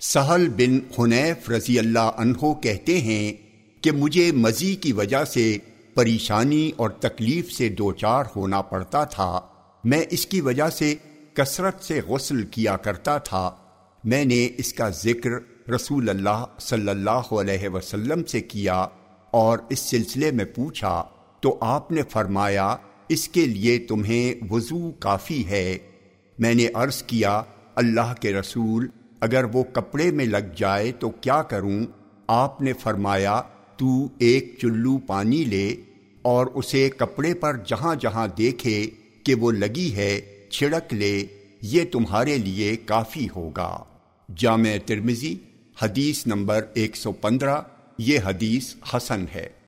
سہل بن حنیف رضی اللہ عنہ کہتے ہیں کہ مجھے مزی کی وجہ سے پریشانی اور تکلیف سے دوچار ہونا پڑتا تھا۔ میں اس کی وجہ سے کثرت سے غسل کیا کرتا تھا۔ میں نے اس کا ذکر رسول اللہ صلی اللہ علیہ وسلم سے کیا اور اس سلسلے میں پوچھا تو آپ نے فرمایا اس کے لیے تمہیں وضو کافی ہے۔ میں نے عرض کیا اللہ کے رسول اگر وہ کپڑے میں لگ جائے تو کیا کروں؟ آپ نے فرمایا، تو ایک چلو پانی لے اور اسے کپڑے پر جہاں جہاں دیکھے کہ وہ لگی ہے، چھڑک لے، یہ تمہارے لیے کافی ہوگا۔ جامع ترمزی حدیث نمبر ایک سو پندرہ، یہ حدیث حسن ہے۔